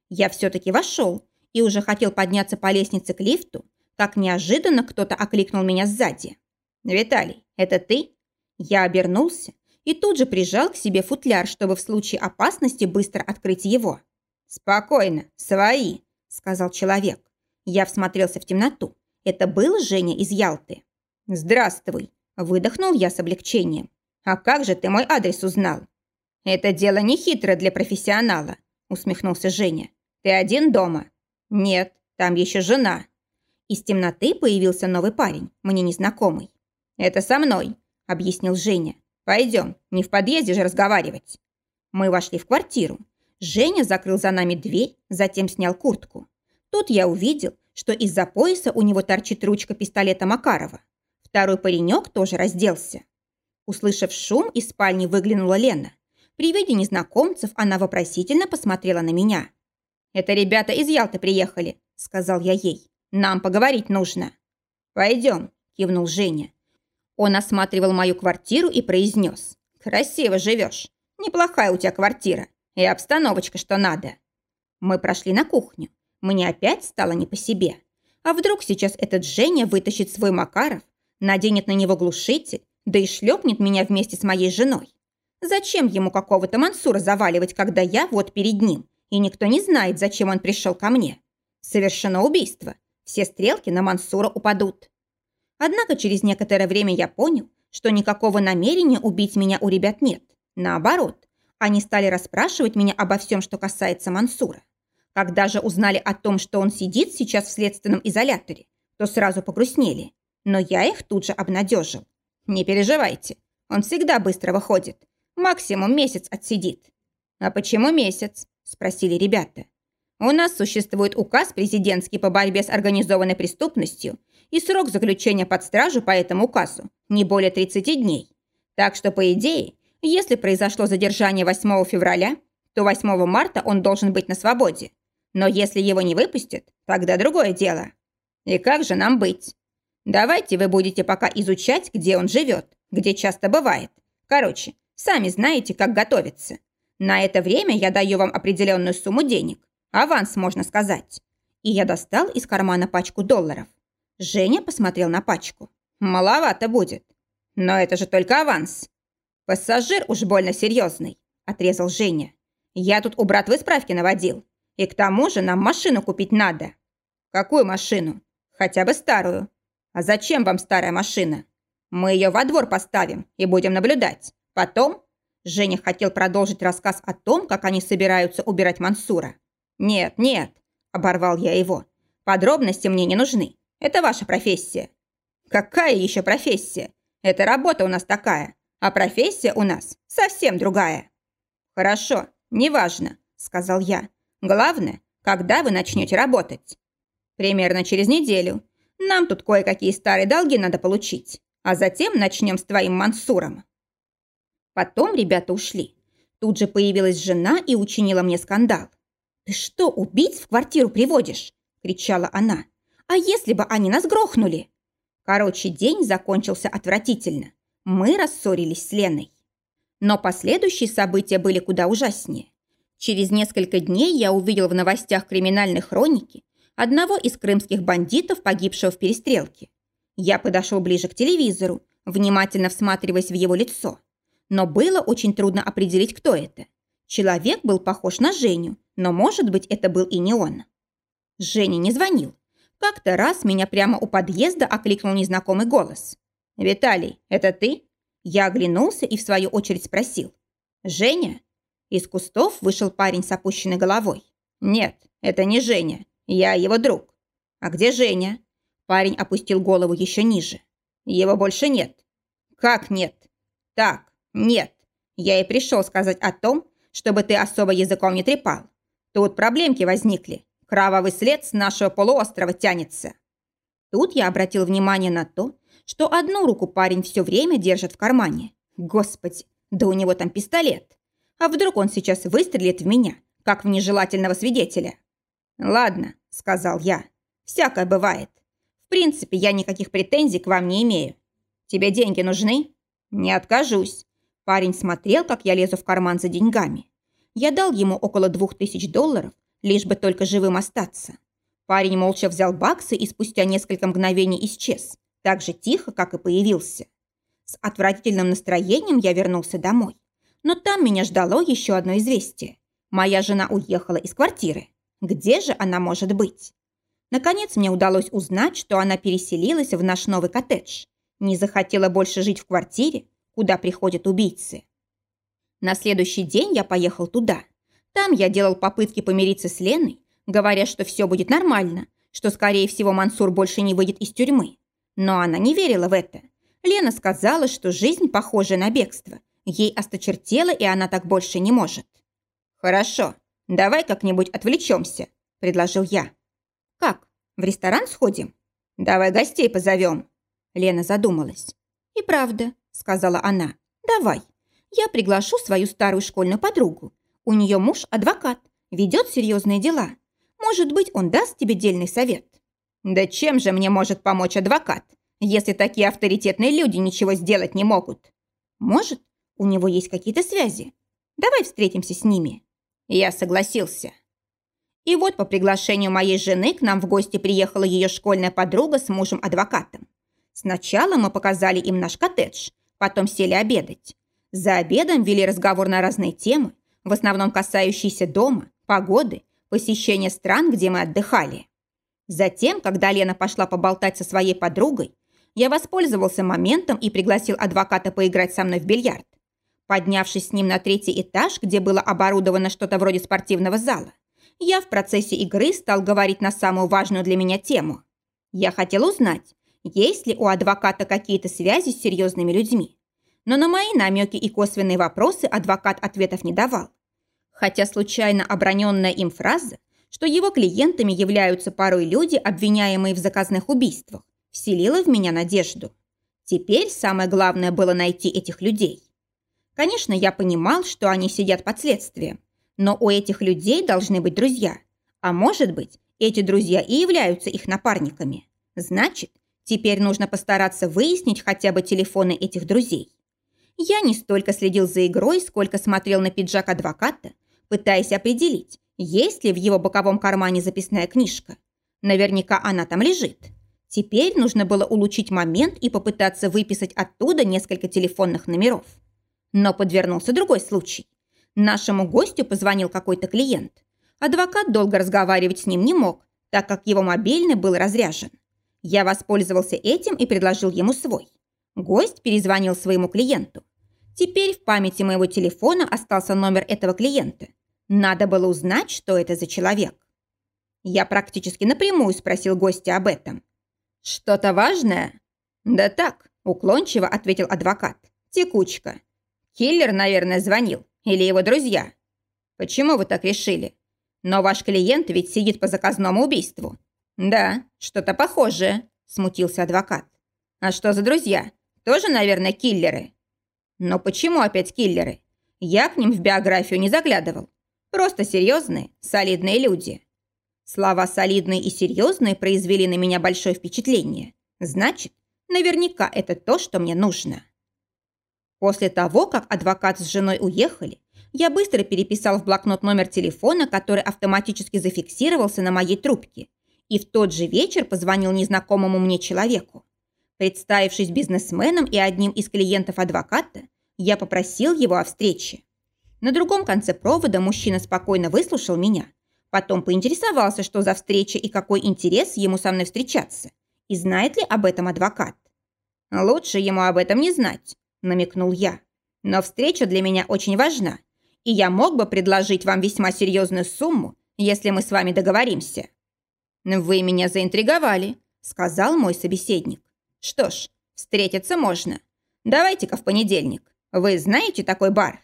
Я все-таки вошел и уже хотел подняться по лестнице к лифту, как неожиданно кто-то окликнул меня сзади. «Виталий, это ты?» Я обернулся и тут же прижал к себе футляр, чтобы в случае опасности быстро открыть его. «Спокойно, свои», – сказал человек. Я всмотрелся в темноту. Это был Женя из Ялты. «Здравствуй», – выдохнул я с облегчением. «А как же ты мой адрес узнал?» «Это дело не хитрое для профессионала», – усмехнулся Женя. «Ты один дома?» «Нет, там еще жена». Из темноты появился новый парень, мне незнакомый. «Это со мной», – объяснил Женя. «Пойдем, не в подъезде же разговаривать». Мы вошли в квартиру. Женя закрыл за нами дверь, затем снял куртку. Тут я увидел, что из-за пояса у него торчит ручка пистолета Макарова. Второй паренек тоже разделся. Услышав шум, из спальни выглянула Лена. При виде незнакомцев она вопросительно посмотрела на меня. «Это ребята из Ялты приехали», — сказал я ей. «Нам поговорить нужно». «Пойдем», — кивнул Женя. Он осматривал мою квартиру и произнес. «Красиво живешь. Неплохая у тебя квартира. И обстановочка, что надо». Мы прошли на кухню. Мне опять стало не по себе. А вдруг сейчас этот Женя вытащит свой Макаров, наденет на него глушитель, да и шлепнет меня вместе с моей женой? Зачем ему какого-то Мансура заваливать, когда я вот перед ним, и никто не знает, зачем он пришел ко мне? Совершено убийство. Все стрелки на Мансура упадут. Однако через некоторое время я понял, что никакого намерения убить меня у ребят нет. Наоборот, они стали расспрашивать меня обо всем, что касается Мансура. Когда же узнали о том, что он сидит сейчас в следственном изоляторе, то сразу погрустнели. Но я их тут же обнадежил. Не переживайте, он всегда быстро выходит. Максимум месяц отсидит. А почему месяц? Спросили ребята. У нас существует указ президентский по борьбе с организованной преступностью, и срок заключения под стражу по этому указу не более 30 дней. Так что, по идее, если произошло задержание 8 февраля, то 8 марта он должен быть на свободе. Но если его не выпустят, тогда другое дело. И как же нам быть? Давайте вы будете пока изучать, где он живет, где часто бывает. Короче, сами знаете, как готовиться. На это время я даю вам определенную сумму денег. Аванс, можно сказать. И я достал из кармана пачку долларов. Женя посмотрел на пачку. Маловато будет. Но это же только аванс. Пассажир уж больно серьезный, отрезал Женя. Я тут у братвы справки наводил. И к тому же нам машину купить надо. Какую машину? Хотя бы старую. А зачем вам старая машина? Мы ее во двор поставим и будем наблюдать. Потом... Женя хотел продолжить рассказ о том, как они собираются убирать Мансура. «Нет, нет», – оборвал я его. «Подробности мне не нужны. Это ваша профессия». «Какая еще профессия? Это работа у нас такая, а профессия у нас совсем другая». «Хорошо, неважно», – сказал я. Главное, когда вы начнете работать? Примерно через неделю. Нам тут кое-какие старые долги надо получить. А затем начнем с твоим Мансуром. Потом ребята ушли. Тут же появилась жена и учинила мне скандал. «Ты что, убийц в квартиру приводишь?» – кричала она. «А если бы они нас грохнули?» Короче, день закончился отвратительно. Мы рассорились с Леной. Но последующие события были куда ужаснее. Через несколько дней я увидел в новостях криминальной хроники одного из крымских бандитов, погибшего в перестрелке. Я подошел ближе к телевизору, внимательно всматриваясь в его лицо. Но было очень трудно определить, кто это. Человек был похож на Женю, но, может быть, это был и не он. Женя не звонил. Как-то раз меня прямо у подъезда окликнул незнакомый голос. «Виталий, это ты?» Я оглянулся и в свою очередь спросил. «Женя?» Из кустов вышел парень с опущенной головой. «Нет, это не Женя. Я его друг». «А где Женя?» Парень опустил голову еще ниже. «Его больше нет». «Как нет?» «Так, нет. Я и пришел сказать о том, чтобы ты особо языком не трепал. Тут проблемки возникли. Кровавый след с нашего полуострова тянется». Тут я обратил внимание на то, что одну руку парень все время держит в кармане. Господи, да у него там пистолет. А вдруг он сейчас выстрелит в меня, как в нежелательного свидетеля? «Ладно», — сказал я. «Всякое бывает. В принципе, я никаких претензий к вам не имею. Тебе деньги нужны?» «Не откажусь». Парень смотрел, как я лезу в карман за деньгами. Я дал ему около двух тысяч долларов, лишь бы только живым остаться. Парень молча взял баксы и спустя несколько мгновений исчез, так же тихо, как и появился. С отвратительным настроением я вернулся домой. Но там меня ждало еще одно известие. Моя жена уехала из квартиры. Где же она может быть? Наконец мне удалось узнать, что она переселилась в наш новый коттедж. Не захотела больше жить в квартире, куда приходят убийцы. На следующий день я поехал туда. Там я делал попытки помириться с Леной, говоря, что все будет нормально, что, скорее всего, Мансур больше не выйдет из тюрьмы. Но она не верила в это. Лена сказала, что жизнь похожа на бегство. Ей осточертело, и она так больше не может. «Хорошо, давай как-нибудь отвлечемся», – предложил я. «Как? В ресторан сходим?» «Давай гостей позовем». Лена задумалась. «И правда», – сказала она. «Давай. Я приглашу свою старую школьную подругу. У нее муж адвокат, ведет серьезные дела. Может быть, он даст тебе дельный совет». «Да чем же мне может помочь адвокат, если такие авторитетные люди ничего сделать не могут?» «Может, у него есть какие-то связи. Давай встретимся с ними». Я согласился. И вот по приглашению моей жены к нам в гости приехала ее школьная подруга с мужем-адвокатом. Сначала мы показали им наш коттедж, потом сели обедать. За обедом вели разговор на разные темы, в основном касающиеся дома, погоды, посещения стран, где мы отдыхали. Затем, когда Лена пошла поболтать со своей подругой, я воспользовался моментом и пригласил адвоката поиграть со мной в бильярд. Поднявшись с ним на третий этаж, где было оборудовано что-то вроде спортивного зала, я в процессе игры стал говорить на самую важную для меня тему. Я хотел узнать, есть ли у адвоката какие-то связи с серьезными людьми. Но на мои намеки и косвенные вопросы адвокат ответов не давал. Хотя случайно оброненная им фраза, что его клиентами являются порой люди, обвиняемые в заказных убийствах, вселила в меня надежду. Теперь самое главное было найти этих людей. Конечно, я понимал, что они сидят под следствием, но у этих людей должны быть друзья. А может быть, эти друзья и являются их напарниками. Значит, теперь нужно постараться выяснить хотя бы телефоны этих друзей. Я не столько следил за игрой, сколько смотрел на пиджак адвоката, пытаясь определить, есть ли в его боковом кармане записная книжка. Наверняка она там лежит. Теперь нужно было улучшить момент и попытаться выписать оттуда несколько телефонных номеров. Но подвернулся другой случай. Нашему гостю позвонил какой-то клиент. Адвокат долго разговаривать с ним не мог, так как его мобильный был разряжен. Я воспользовался этим и предложил ему свой. Гость перезвонил своему клиенту. Теперь в памяти моего телефона остался номер этого клиента. Надо было узнать, что это за человек. Я практически напрямую спросил гостя об этом. «Что-то важное?» «Да так», – уклончиво ответил адвокат. «Текучка. Киллер, наверное, звонил. Или его друзья. Почему вы так решили? Но ваш клиент ведь сидит по заказному убийству. Да, что-то похожее, смутился адвокат. А что за друзья? Тоже, наверное, киллеры. Но почему опять киллеры? Я к ним в биографию не заглядывал. Просто серьезные, солидные люди. Слова «солидные» и «серьезные» произвели на меня большое впечатление. Значит, наверняка это то, что мне нужно. После того, как адвокат с женой уехали, я быстро переписал в блокнот номер телефона, который автоматически зафиксировался на моей трубке, и в тот же вечер позвонил незнакомому мне человеку. Представившись бизнесменом и одним из клиентов адвоката, я попросил его о встрече. На другом конце провода мужчина спокойно выслушал меня, потом поинтересовался, что за встреча и какой интерес ему со мной встречаться, и знает ли об этом адвокат. Лучше ему об этом не знать, намекнул я. «Но встреча для меня очень важна, и я мог бы предложить вам весьма серьезную сумму, если мы с вами договоримся». «Вы меня заинтриговали», — сказал мой собеседник. «Что ж, встретиться можно. Давайте-ка в понедельник. Вы знаете такой бар?»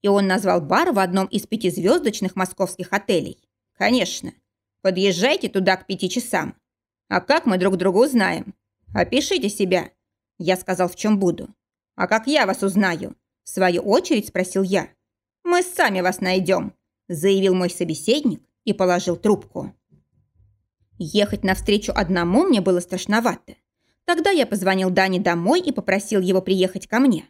И он назвал бар в одном из пятизвездочных московских отелей. «Конечно. Подъезжайте туда к пяти часам. А как мы друг друга узнаем? Опишите себя». Я сказал, в чем буду. «А как я вас узнаю?» В свою очередь спросил я. «Мы сами вас найдем», заявил мой собеседник и положил трубку. Ехать навстречу одному мне было страшновато. Тогда я позвонил Дане домой и попросил его приехать ко мне.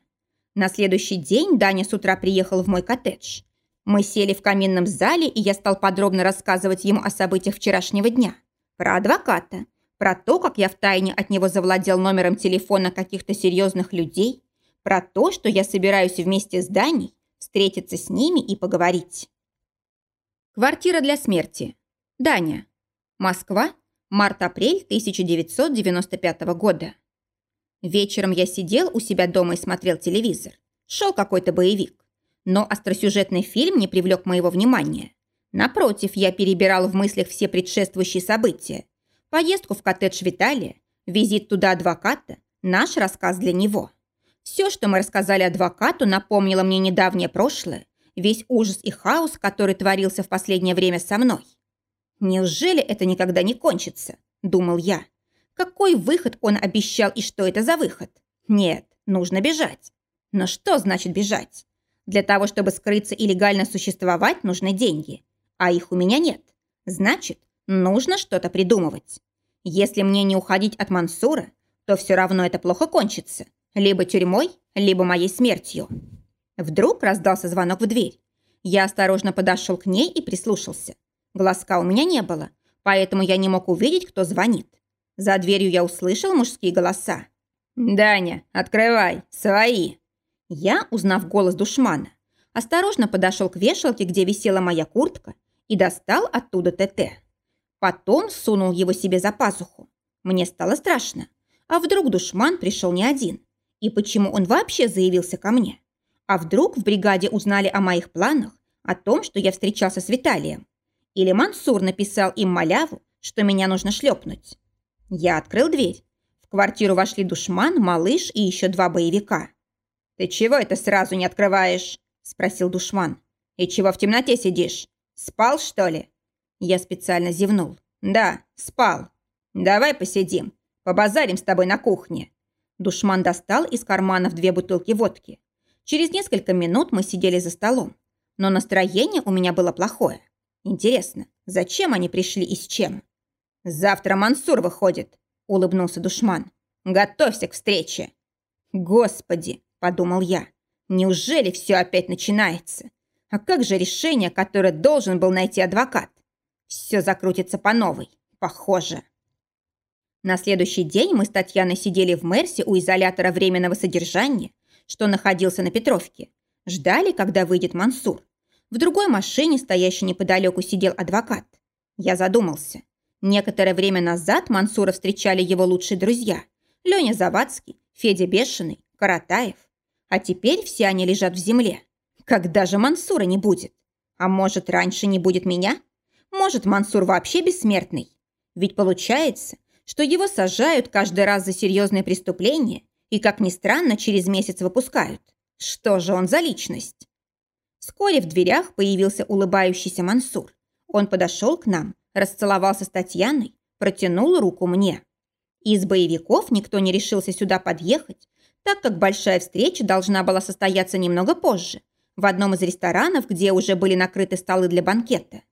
На следующий день Даня с утра приехал в мой коттедж. Мы сели в каминном зале, и я стал подробно рассказывать ему о событиях вчерашнего дня. Про адвоката, про то, как я втайне от него завладел номером телефона каких-то серьезных людей, про то, что я собираюсь вместе с Даней встретиться с ними и поговорить. Квартира для смерти. Даня. Москва. Март-апрель 1995 года. Вечером я сидел у себя дома и смотрел телевизор. Шел какой-то боевик. Но остросюжетный фильм не привлек моего внимания. Напротив, я перебирал в мыслях все предшествующие события. Поездку в коттедж Виталия, визит туда адвоката, наш рассказ для него. Все, что мы рассказали адвокату, напомнило мне недавнее прошлое, весь ужас и хаос, который творился в последнее время со мной. «Неужели это никогда не кончится?» – думал я. «Какой выход он обещал и что это за выход? Нет, нужно бежать. Но что значит бежать? Для того, чтобы скрыться и легально существовать, нужны деньги. А их у меня нет. Значит, нужно что-то придумывать. Если мне не уходить от Мансура, то все равно это плохо кончится. Либо тюрьмой, либо моей смертью. Вдруг раздался звонок в дверь. Я осторожно подошел к ней и прислушался. Глазка у меня не было, поэтому я не мог увидеть, кто звонит. За дверью я услышал мужские голоса. «Даня, открывай, свои!» Я, узнав голос душмана, осторожно подошел к вешалке, где висела моя куртка, и достал оттуда ТТ. Потом сунул его себе за пазуху. Мне стало страшно. А вдруг душман пришел не один? И почему он вообще заявился ко мне? А вдруг в бригаде узнали о моих планах, о том, что я встречался с Виталием? Или Мансур написал им маляву, что меня нужно шлепнуть? Я открыл дверь. В квартиру вошли душман, малыш и еще два боевика. «Ты чего это сразу не открываешь?» – спросил душман. «И чего в темноте сидишь? Спал, что ли?» Я специально зевнул. «Да, спал. Давай посидим. Побазарим с тобой на кухне». Душман достал из карманов две бутылки водки. Через несколько минут мы сидели за столом. Но настроение у меня было плохое. Интересно, зачем они пришли и с чем? Завтра Мансур выходит, улыбнулся душман. Готовься к встрече. Господи, подумал я, неужели все опять начинается? А как же решение, которое должен был найти адвокат? Все закрутится по новой, похоже. На следующий день мы с Татьяной сидели в Мерсе у изолятора временного содержания, что находился на Петровке. Ждали, когда выйдет Мансур. В другой машине, стоящей неподалеку, сидел адвокат. Я задумался. Некоторое время назад Мансура встречали его лучшие друзья. Леня Завадский, Федя Бешеный, Каратаев. А теперь все они лежат в земле. Когда же Мансура не будет? А может, раньше не будет меня? Может, Мансур вообще бессмертный? Ведь получается, что его сажают каждый раз за серьезные преступления и, как ни странно, через месяц выпускают. Что же он за личность? Вскоре в дверях появился улыбающийся Мансур. Он подошел к нам, расцеловался с Татьяной, протянул руку мне. Из боевиков никто не решился сюда подъехать, так как большая встреча должна была состояться немного позже, в одном из ресторанов, где уже были накрыты столы для банкета.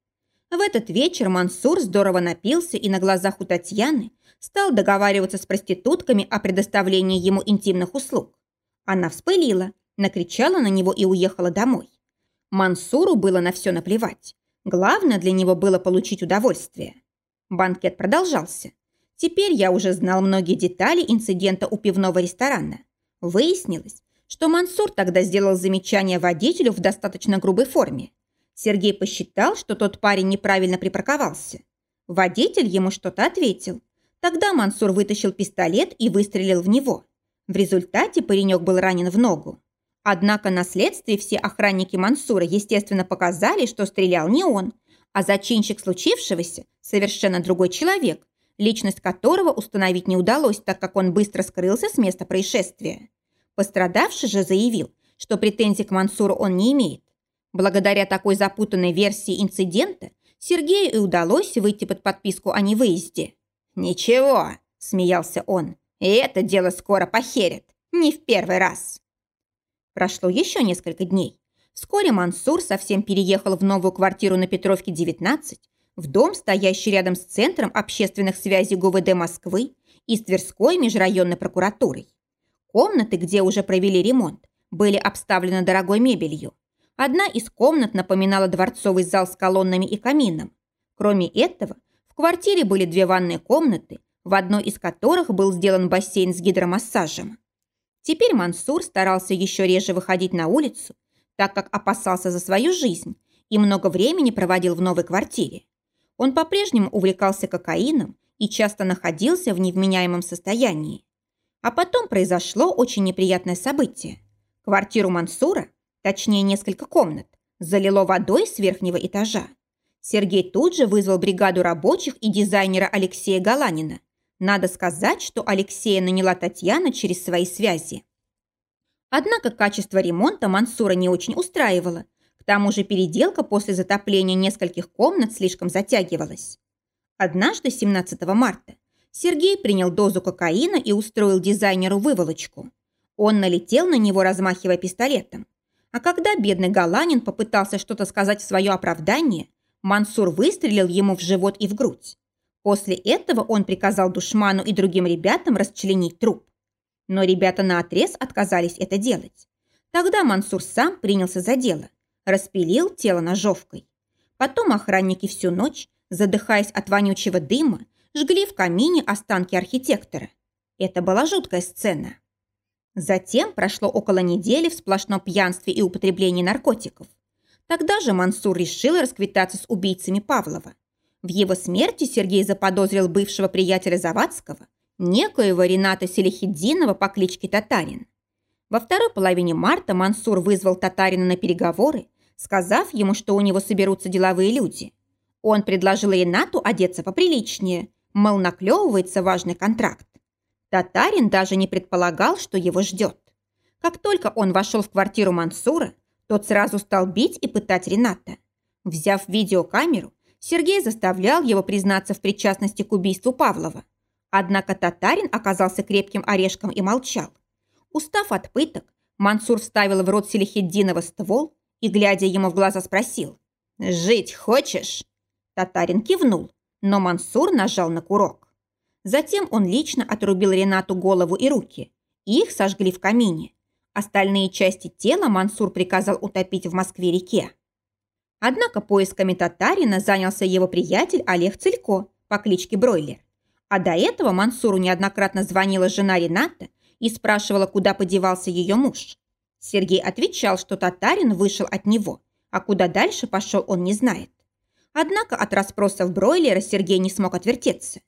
В этот вечер Мансур здорово напился и на глазах у Татьяны стал договариваться с проститутками о предоставлении ему интимных услуг. Она вспылила, накричала на него и уехала домой. Мансуру было на все наплевать. Главное для него было получить удовольствие. Банкет продолжался. Теперь я уже знал многие детали инцидента у пивного ресторана. Выяснилось, что Мансур тогда сделал замечание водителю в достаточно грубой форме. Сергей посчитал, что тот парень неправильно припарковался. Водитель ему что-то ответил. Тогда Мансур вытащил пистолет и выстрелил в него. В результате паренек был ранен в ногу. Однако на следствии все охранники Мансура, естественно, показали, что стрелял не он, а зачинщик случившегося – совершенно другой человек, личность которого установить не удалось, так как он быстро скрылся с места происшествия. Пострадавший же заявил, что претензий к Мансуру он не имеет. Благодаря такой запутанной версии инцидента Сергею и удалось выйти под подписку о невыезде. «Ничего», – смеялся он, – «и это дело скоро похерят. Не в первый раз». Прошло еще несколько дней. Вскоре Мансур совсем переехал в новую квартиру на Петровке, 19, в дом, стоящий рядом с Центром общественных связей ГУВД Москвы и с Тверской межрайонной прокуратурой. Комнаты, где уже провели ремонт, были обставлены дорогой мебелью. Одна из комнат напоминала дворцовый зал с колоннами и камином. Кроме этого, в квартире были две ванные комнаты, в одной из которых был сделан бассейн с гидромассажем. Теперь Мансур старался еще реже выходить на улицу, так как опасался за свою жизнь и много времени проводил в новой квартире. Он по-прежнему увлекался кокаином и часто находился в невменяемом состоянии. А потом произошло очень неприятное событие. Квартиру Мансура, точнее несколько комнат, залило водой с верхнего этажа. Сергей тут же вызвал бригаду рабочих и дизайнера Алексея Галанина. Надо сказать, что Алексея наняла Татьяна через свои связи. Однако качество ремонта Мансура не очень устраивало. К тому же переделка после затопления нескольких комнат слишком затягивалась. Однажды, 17 марта, Сергей принял дозу кокаина и устроил дизайнеру выволочку. Он налетел на него, размахивая пистолетом. А когда бедный Галанин попытался что-то сказать в свое оправдание, Мансур выстрелил ему в живот и в грудь. После этого он приказал душману и другим ребятам расчленить труп. Но ребята наотрез отказались это делать. Тогда Мансур сам принялся за дело, распилил тело ножовкой. Потом охранники всю ночь, задыхаясь от вонючего дыма, жгли в камине останки архитектора. Это была жуткая сцена. Затем прошло около недели в сплошном пьянстве и употреблении наркотиков. Тогда же Мансур решил расквитаться с убийцами Павлова. В его смерти Сергей заподозрил бывшего приятеля Завадского, некоего Рената Селихиддинова по кличке Татарин. Во второй половине марта Мансур вызвал Татарина на переговоры, сказав ему, что у него соберутся деловые люди. Он предложил Ренату одеться поприличнее, мол, наклевывается важный контракт. Татарин даже не предполагал, что его ждет. Как только он вошел в квартиру Мансура, тот сразу стал бить и пытать Рената. Взяв видеокамеру, Сергей заставлял его признаться в причастности к убийству Павлова. Однако татарин оказался крепким орешком и молчал. Устав от пыток, Мансур вставил в рот Селихеддинова ствол и, глядя ему в глаза, спросил «Жить хочешь?» Татарин кивнул, но Мансур нажал на курок. Затем он лично отрубил Ренату голову и руки. Их сожгли в камине. Остальные части тела Мансур приказал утопить в Москве-реке. Однако поисками татарина занялся его приятель Олег Целько по кличке Бройлер. А до этого Мансуру неоднократно звонила жена Рената и спрашивала, куда подевался ее муж. Сергей отвечал, что татарин вышел от него, а куда дальше пошел он не знает. Однако от расспросов Бройлера Сергей не смог отвертеться.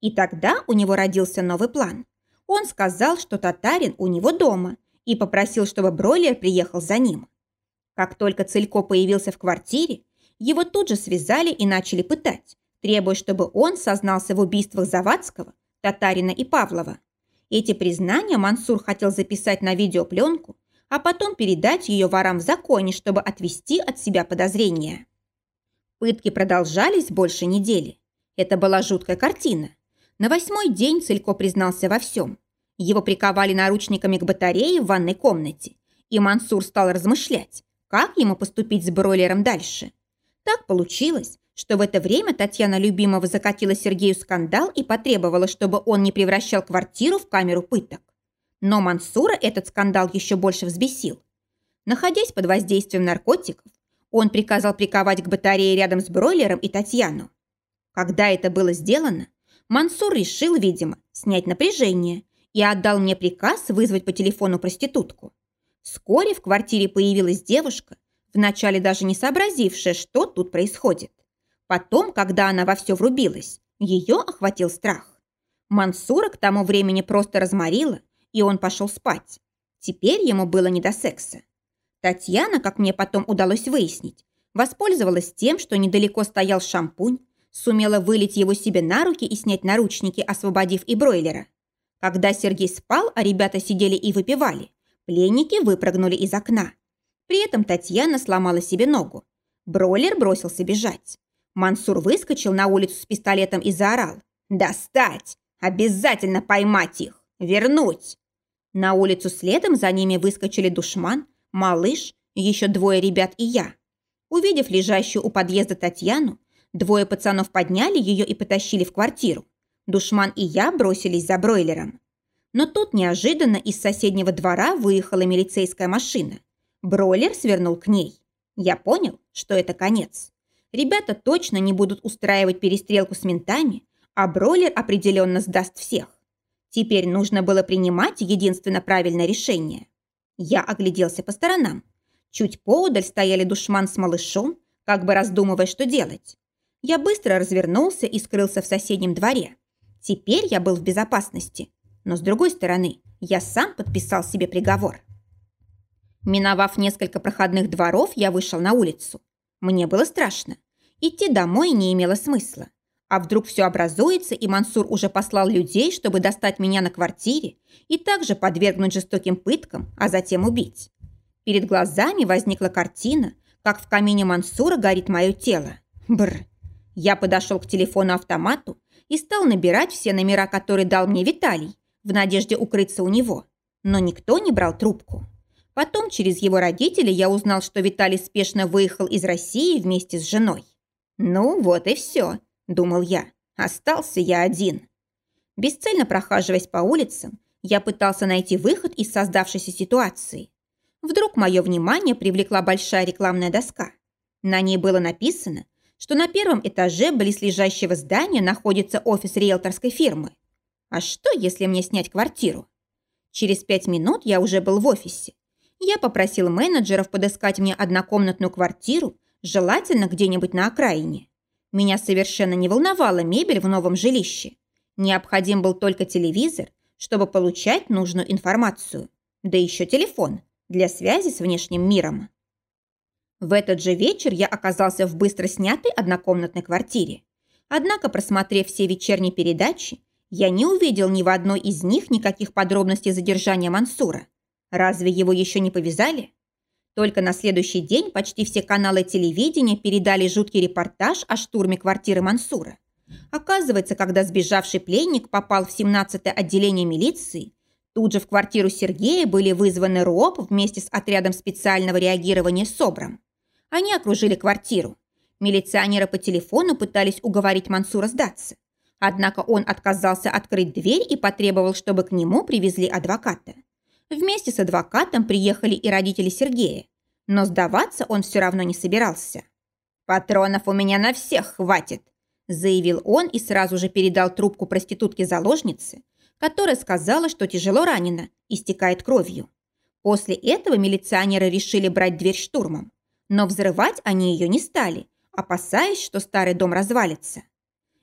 И тогда у него родился новый план. Он сказал, что татарин у него дома, и попросил, чтобы Бройлер приехал за ним. Как только Целько появился в квартире, его тут же связали и начали пытать, требуя, чтобы он сознался в убийствах Завадского, Татарина и Павлова. Эти признания Мансур хотел записать на видеопленку, а потом передать ее ворам в законе, чтобы отвести от себя подозрения. Пытки продолжались больше недели. Это была жуткая картина. На восьмой день Целько признался во всем. Его приковали наручниками к батарее в ванной комнате, и Мансур стал размышлять, как ему поступить с бройлером дальше. Так получилось, что в это время Татьяна Любимова закатила Сергею скандал и потребовала, чтобы он не превращал квартиру в камеру пыток. Но Мансура этот скандал еще больше взбесил. Находясь под воздействием наркотиков, он приказал приковать к батарее рядом с бройлером и Татьяну. Когда это было сделано, Мансур решил, видимо, снять напряжение и отдал мне приказ вызвать по телефону проститутку. Вскоре в квартире появилась девушка, вначале даже не сообразившая, что тут происходит. Потом, когда она во все врубилась, ее охватил страх. Мансура к тому времени просто разморила, и он пошел спать. Теперь ему было не до секса. Татьяна, как мне потом удалось выяснить, воспользовалась тем, что недалеко стоял шампунь, сумела вылить его себе на руки и снять наручники, освободив и бройлера. Когда Сергей спал, а ребята сидели и выпивали, пленники выпрыгнули из окна. При этом Татьяна сломала себе ногу. Бройлер бросился бежать. Мансур выскочил на улицу с пистолетом и заорал. «Достать! Обязательно поймать их! Вернуть!» На улицу следом за ними выскочили душман, малыш, еще двое ребят и я. Увидев лежащую у подъезда Татьяну, двое пацанов подняли ее и потащили в квартиру. Душман и я бросились за бройлером. Но тут неожиданно из соседнего двора выехала милицейская машина. Бройлер свернул к ней. Я понял, что это конец. Ребята точно не будут устраивать перестрелку с ментами, а бройлер определенно сдаст всех. Теперь нужно было принимать единственно правильное решение. Я огляделся по сторонам. Чуть поодаль стояли душман с малышом, как бы раздумывая, что делать. Я быстро развернулся и скрылся в соседнем дворе. Теперь я был в безопасности. Но с другой стороны, я сам подписал себе приговор. Миновав несколько проходных дворов, я вышел на улицу. Мне было страшно. Идти домой не имело смысла. А вдруг все образуется, и Мансур уже послал людей, чтобы достать меня на квартире и также подвергнуть жестоким пыткам, а затем убить. Перед глазами возникла картина, как в камине Мансура горит мое тело. Бр. Я подошел к телефону-автомату и стал набирать все номера, которые дал мне Виталий, в надежде укрыться у него. Но никто не брал трубку. Потом через его родителей я узнал, что Виталий спешно выехал из России вместе с женой. «Ну, вот и все», – думал я. «Остался я один». Бесцельно прохаживаясь по улицам, я пытался найти выход из создавшейся ситуации. Вдруг мое внимание привлекла большая рекламная доска. На ней было написано, что на первом этаже близлежащего здания находится офис риэлторской фирмы. А что, если мне снять квартиру? Через пять минут я уже был в офисе я попросил менеджеров подыскать мне однокомнатную квартиру, желательно где-нибудь на окраине. Меня совершенно не волновала мебель в новом жилище. Необходим был только телевизор, чтобы получать нужную информацию. Да еще телефон для связи с внешним миром. В этот же вечер я оказался в быстро снятой однокомнатной квартире. Однако, просмотрев все вечерние передачи, я не увидел ни в одной из них никаких подробностей задержания Мансура. Разве его еще не повязали? Только на следующий день почти все каналы телевидения передали жуткий репортаж о штурме квартиры Мансура. Оказывается, когда сбежавший пленник попал в 17-е отделение милиции, тут же в квартиру Сергея были вызваны РОП вместе с отрядом специального реагирования СОБРом. Они окружили квартиру. Милиционеры по телефону пытались уговорить Мансура сдаться. Однако он отказался открыть дверь и потребовал, чтобы к нему привезли адвоката. Вместе с адвокатом приехали и родители Сергея, но сдаваться он все равно не собирался. «Патронов у меня на всех хватит», заявил он и сразу же передал трубку проститутке-заложнице, которая сказала, что тяжело ранена, истекает кровью. После этого милиционеры решили брать дверь штурмом. Но взрывать они ее не стали, опасаясь, что старый дом развалится.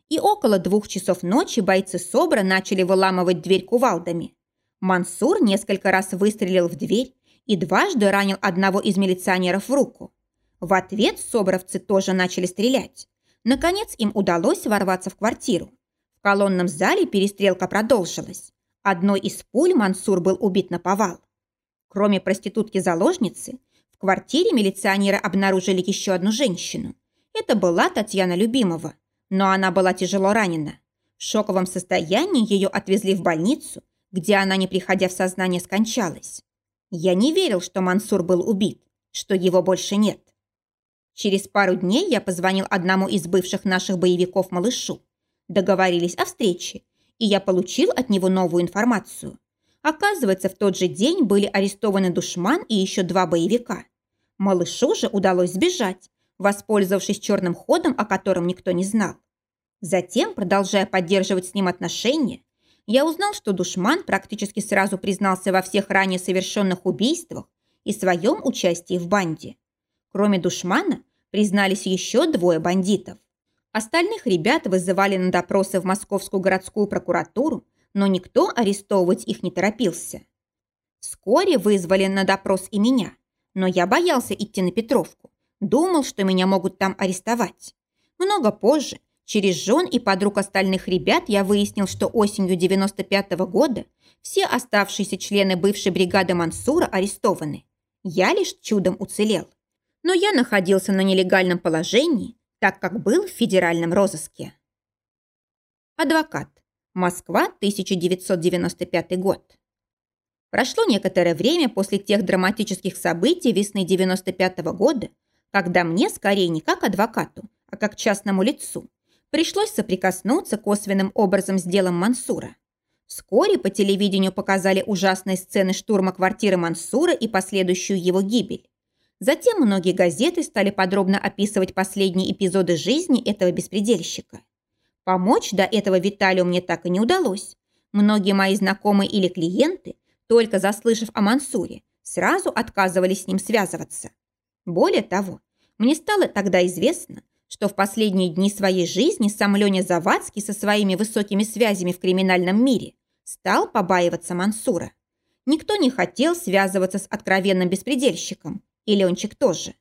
И около двух часов ночи бойцы СОБРа начали выламывать дверь кувалдами. Мансур несколько раз выстрелил в дверь и дважды ранил одного из милиционеров в руку. В ответ собровцы тоже начали стрелять. Наконец им удалось ворваться в квартиру. В колонном зале перестрелка продолжилась. Одной из пуль Мансур был убит на повал. Кроме проститутки-заложницы, в квартире милиционеры обнаружили еще одну женщину. Это была Татьяна Любимова, но она была тяжело ранена. В шоковом состоянии ее отвезли в больницу, где она, не приходя в сознание, скончалась. Я не верил, что Мансур был убит, что его больше нет. Через пару дней я позвонил одному из бывших наших боевиков малышу. Договорились о встрече, и я получил от него новую информацию. Оказывается, в тот же день были арестованы душман и еще два боевика. Малышу же удалось сбежать, воспользовавшись черным ходом, о котором никто не знал. Затем, продолжая поддерживать с ним отношения, я узнал, что душман практически сразу признался во всех ранее совершенных убийствах и своем участии в банде. Кроме душмана, признались еще двое бандитов. Остальных ребят вызывали на допросы в Московскую городскую прокуратуру, но никто арестовывать их не торопился. Вскоре вызвали на допрос и меня, но я боялся идти на Петровку. Думал, что меня могут там арестовать. Много позже Через жен и подруг остальных ребят я выяснил, что осенью 95 -го года все оставшиеся члены бывшей бригады Мансура арестованы. Я лишь чудом уцелел. Но я находился на нелегальном положении, так как был в федеральном розыске. Адвокат. Москва, 1995 год. Прошло некоторое время после тех драматических событий весны 95 -го года, когда мне, скорее не как адвокату, а как частному лицу, пришлось соприкоснуться косвенным образом с делом Мансура. Вскоре по телевидению показали ужасные сцены штурма квартиры Мансура и последующую его гибель. Затем многие газеты стали подробно описывать последние эпизоды жизни этого беспредельщика. Помочь до этого Виталию мне так и не удалось. Многие мои знакомые или клиенты, только заслышав о Мансуре, сразу отказывались с ним связываться. Более того, мне стало тогда известно, что в последние дни своей жизни сам Леня Завадский со своими высокими связями в криминальном мире стал побаиваться Мансура. Никто не хотел связываться с откровенным беспредельщиком. И Ленчик тоже.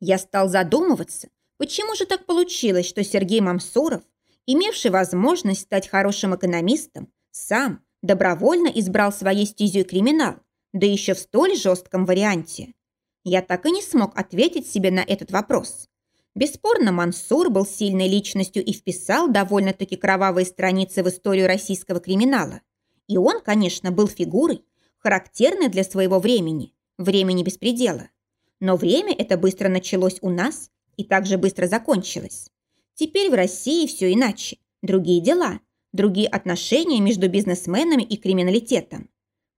Я стал задумываться, почему же так получилось, что Сергей Мамсуров, имевший возможность стать хорошим экономистом, сам добровольно избрал своей стезей криминал, да еще в столь жестком варианте. Я так и не смог ответить себе на этот вопрос. Бесспорно, Мансур был сильной личностью и вписал довольно-таки кровавые страницы в историю российского криминала. И он, конечно, был фигурой, характерной для своего времени, времени беспредела. Но время это быстро началось у нас и также быстро закончилось. Теперь в России все иначе, другие дела, другие отношения между бизнесменами и криминалитетом.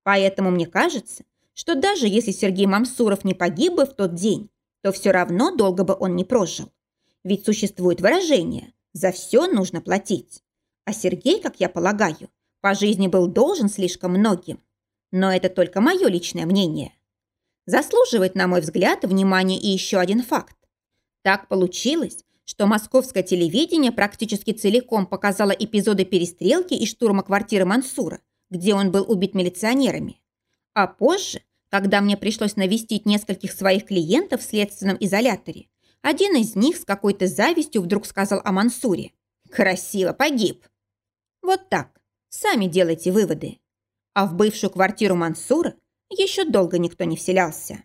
Поэтому мне кажется, что даже если Сергей Мамсуров не погиб бы в тот день, то все равно долго бы он не прожил. Ведь существует выражение «за все нужно платить». А Сергей, как я полагаю, по жизни был должен слишком многим. Но это только мое личное мнение. Заслуживает, на мой взгляд, внимания и еще один факт. Так получилось, что московское телевидение практически целиком показало эпизоды перестрелки и штурма квартиры Мансура, где он был убит милиционерами. А позже, когда мне пришлось навестить нескольких своих клиентов в следственном изоляторе, один из них с какой-то завистью вдруг сказал о Мансуре. «Красиво погиб». Вот так. Сами делайте выводы. А в бывшую квартиру Мансура еще долго никто не вселялся.